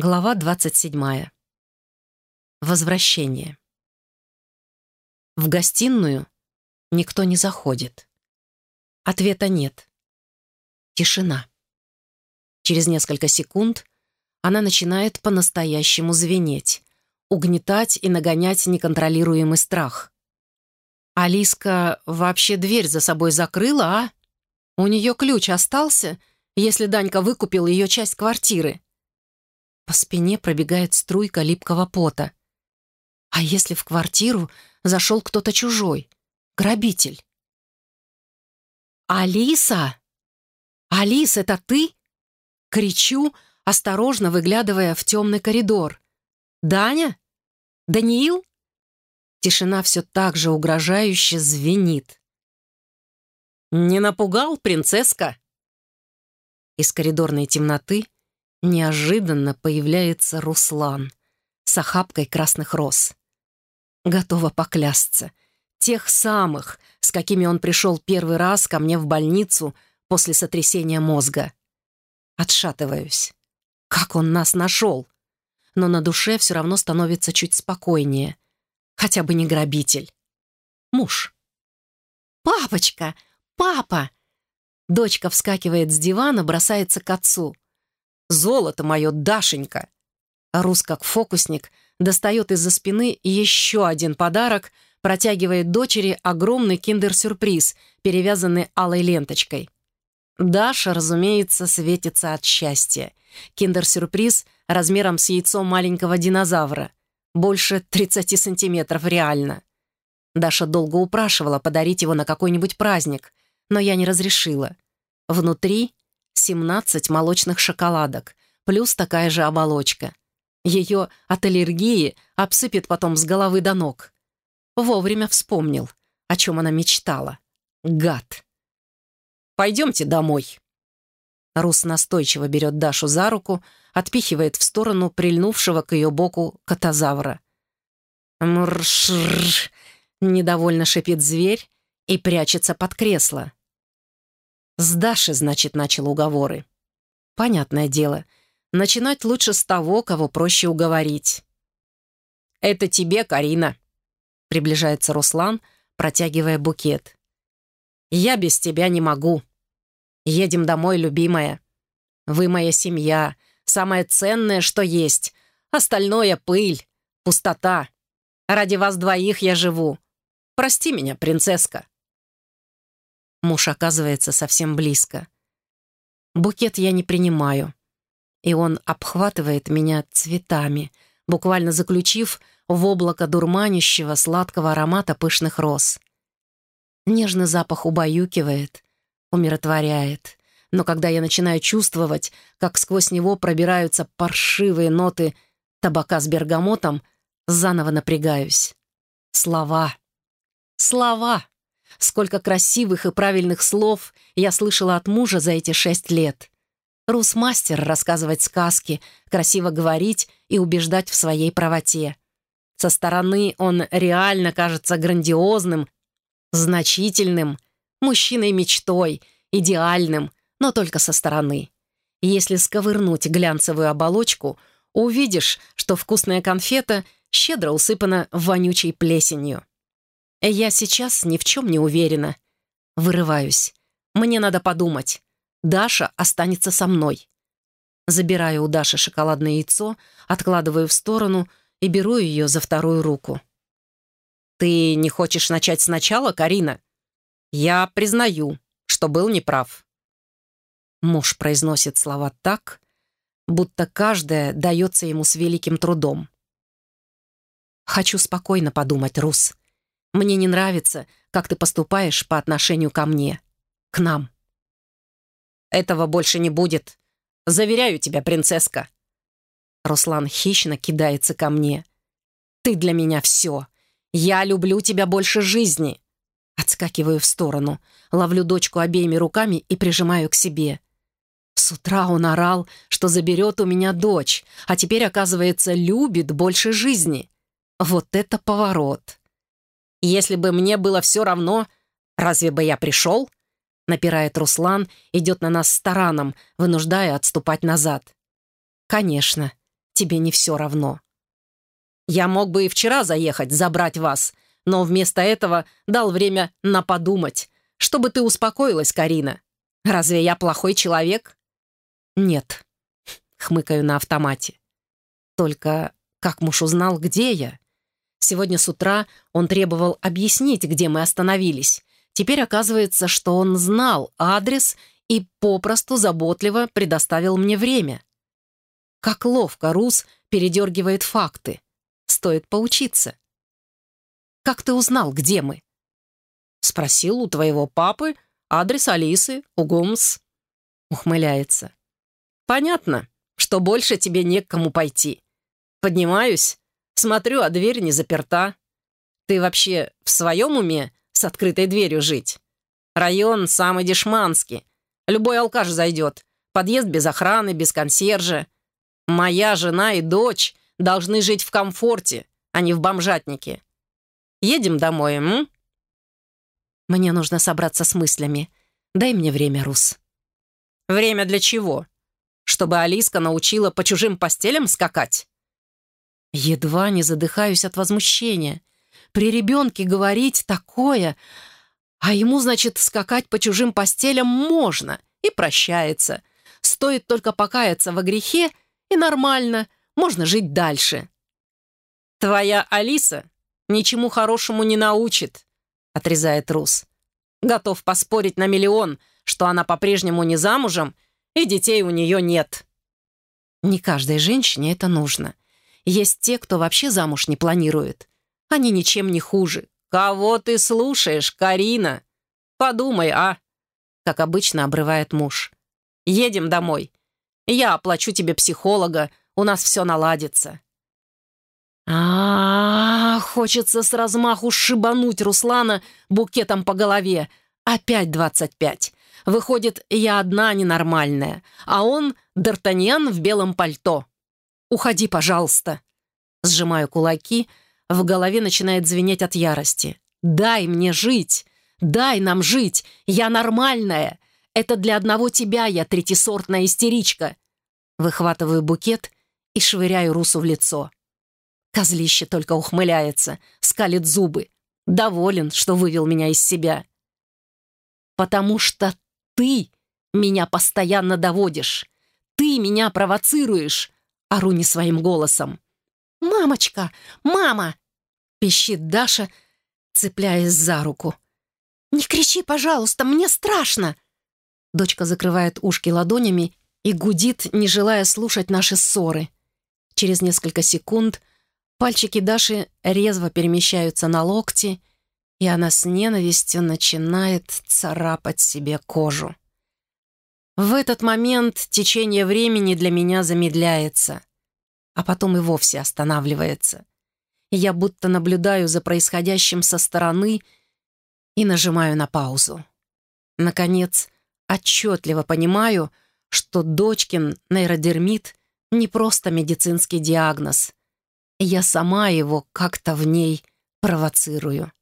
Глава 27. Возвращение. В гостиную никто не заходит. Ответа нет. Тишина. Через несколько секунд она начинает по-настоящему звенеть, угнетать и нагонять неконтролируемый страх. Алиска вообще дверь за собой закрыла, а? У нее ключ остался, если Данька выкупил ее часть квартиры. По спине пробегает струйка липкого пота. А если в квартиру зашел кто-то чужой? Грабитель. «Алиса! Алис, это ты?» Кричу, осторожно выглядывая в темный коридор. «Даня? Даниил?» Тишина все так же угрожающе звенит. «Не напугал, принцесска?» Из коридорной темноты Неожиданно появляется Руслан с охапкой красных роз. Готова поклясться. Тех самых, с какими он пришел первый раз ко мне в больницу после сотрясения мозга. Отшатываюсь. Как он нас нашел? Но на душе все равно становится чуть спокойнее. Хотя бы не грабитель. Муж. «Папочка! Папа!» Дочка вскакивает с дивана, бросается к отцу — Золото мое, Дашенька!» Рус, как фокусник, достает из-за спины еще один подарок, протягивает дочери огромный киндер-сюрприз, перевязанный алой ленточкой. Даша, разумеется, светится от счастья. Киндер-сюрприз размером с яйцо маленького динозавра. Больше 30 сантиметров реально. Даша долго упрашивала подарить его на какой-нибудь праздник, но я не разрешила. Внутри 17 молочных шоколадок, плюс такая же оболочка. Ее от аллергии обсыпет потом с головы до ног. Вовремя вспомнил, о чем она мечтала. Гад. «Пойдемте домой». Рус настойчиво берет Дашу за руку, отпихивает в сторону прильнувшего к ее боку котозавра. «Мршррр!» — недовольно шипит зверь и прячется под кресло. С Даши, значит, начал уговоры. Понятное дело, начинать лучше с того, кого проще уговорить. «Это тебе, Карина», — приближается Руслан, протягивая букет. «Я без тебя не могу. Едем домой, любимая. Вы моя семья, самое ценное, что есть. Остальное — пыль, пустота. Ради вас двоих я живу. Прости меня, принцесска». Муж оказывается совсем близко. Букет я не принимаю. И он обхватывает меня цветами, буквально заключив в облако дурманящего сладкого аромата пышных роз. Нежный запах убаюкивает, умиротворяет. Но когда я начинаю чувствовать, как сквозь него пробираются паршивые ноты табака с бергамотом, заново напрягаюсь. Слова. Слова. Сколько красивых и правильных слов я слышала от мужа за эти шесть лет. Рус мастер рассказывать сказки, красиво говорить и убеждать в своей правоте. Со стороны он реально кажется грандиозным, значительным, мужчиной-мечтой, идеальным, но только со стороны. Если сковырнуть глянцевую оболочку, увидишь, что вкусная конфета щедро усыпана вонючей плесенью. Я сейчас ни в чем не уверена. Вырываюсь. Мне надо подумать. Даша останется со мной. Забираю у Даши шоколадное яйцо, откладываю в сторону и беру ее за вторую руку. «Ты не хочешь начать сначала, Карина? Я признаю, что был неправ». Муж произносит слова так, будто каждая дается ему с великим трудом. «Хочу спокойно подумать, Рус. Мне не нравится, как ты поступаешь по отношению ко мне, к нам». «Этого больше не будет. Заверяю тебя, принцесска». Руслан хищно кидается ко мне. «Ты для меня все. Я люблю тебя больше жизни». Отскакиваю в сторону, ловлю дочку обеими руками и прижимаю к себе. С утра он орал, что заберет у меня дочь, а теперь, оказывается, любит больше жизни. Вот это поворот. Если бы мне было все равно, разве бы я пришел?» Напирает Руслан, идет на нас с тараном, вынуждая отступать назад. «Конечно. тебе не все равно. Я мог бы и вчера заехать, забрать вас, но вместо этого дал время на подумать, чтобы ты успокоилась, Карина. Разве я плохой человек? Нет, хмыкаю на автомате. Только как муж узнал, где я? Сегодня с утра он требовал объяснить, где мы остановились. Теперь оказывается, что он знал адрес и попросту заботливо предоставил мне время. Как ловко Рус передергивает факты. Стоит поучиться. «Как ты узнал, где мы?» «Спросил у твоего папы адрес Алисы, у Гомс». Ухмыляется. «Понятно, что больше тебе не к кому пойти. Поднимаюсь, смотрю, а дверь не заперта. Ты вообще в своем уме с открытой дверью жить? Район самый дешманский. Любой алкаш зайдет. Подъезд без охраны, без консьержа. Моя жена и дочь должны жить в комфорте, а не в бомжатнике. Едем домой, м? Мне нужно собраться с мыслями. Дай мне время, Рус. Время для чего? Чтобы Алиска научила по чужим постелям скакать? Едва не задыхаюсь от возмущения. При ребенке говорить такое, а ему, значит, скакать по чужим постелям можно и прощается. Стоит только покаяться во грехе, и нормально, можно жить дальше. «Твоя Алиса ничему хорошему не научит», — отрезает Рус. «Готов поспорить на миллион, что она по-прежнему не замужем, и детей у нее нет». Не каждой женщине это нужно. Есть те, кто вообще замуж не планирует. Они ничем не хуже. «Кого ты слушаешь, Карина? Подумай, а?» Как обычно обрывает муж. «Едем домой. Я оплачу тебе психолога, у нас все наладится». А, -а, а Хочется с размаху шибануть Руслана букетом по голове. Опять двадцать пять. Выходит, я одна ненормальная, а он — Д'Артаньян в белом пальто. «Уходи, пожалуйста». Сжимаю кулаки, в голове начинает звенеть от ярости. «Дай мне жить! Дай нам жить! Я нормальная! Это для одного тебя я третисортная истеричка!» Выхватываю букет и швыряю Русу в лицо. Козлище только ухмыляется, скалит зубы. Доволен, что вывел меня из себя. «Потому что ты меня постоянно доводишь. Ты меня провоцируешь!» Ору не своим голосом. «Мамочка! Мама!» — пищит Даша, цепляясь за руку. «Не кричи, пожалуйста, мне страшно!» Дочка закрывает ушки ладонями и гудит, не желая слушать наши ссоры. Через несколько секунд пальчики Даши резво перемещаются на локти, и она с ненавистью начинает царапать себе кожу. В этот момент течение времени для меня замедляется, а потом и вовсе останавливается. Я будто наблюдаю за происходящим со стороны и нажимаю на паузу. Наконец, отчетливо понимаю, что дочкин нейродермит не просто медицинский диагноз. Я сама его как-то в ней провоцирую.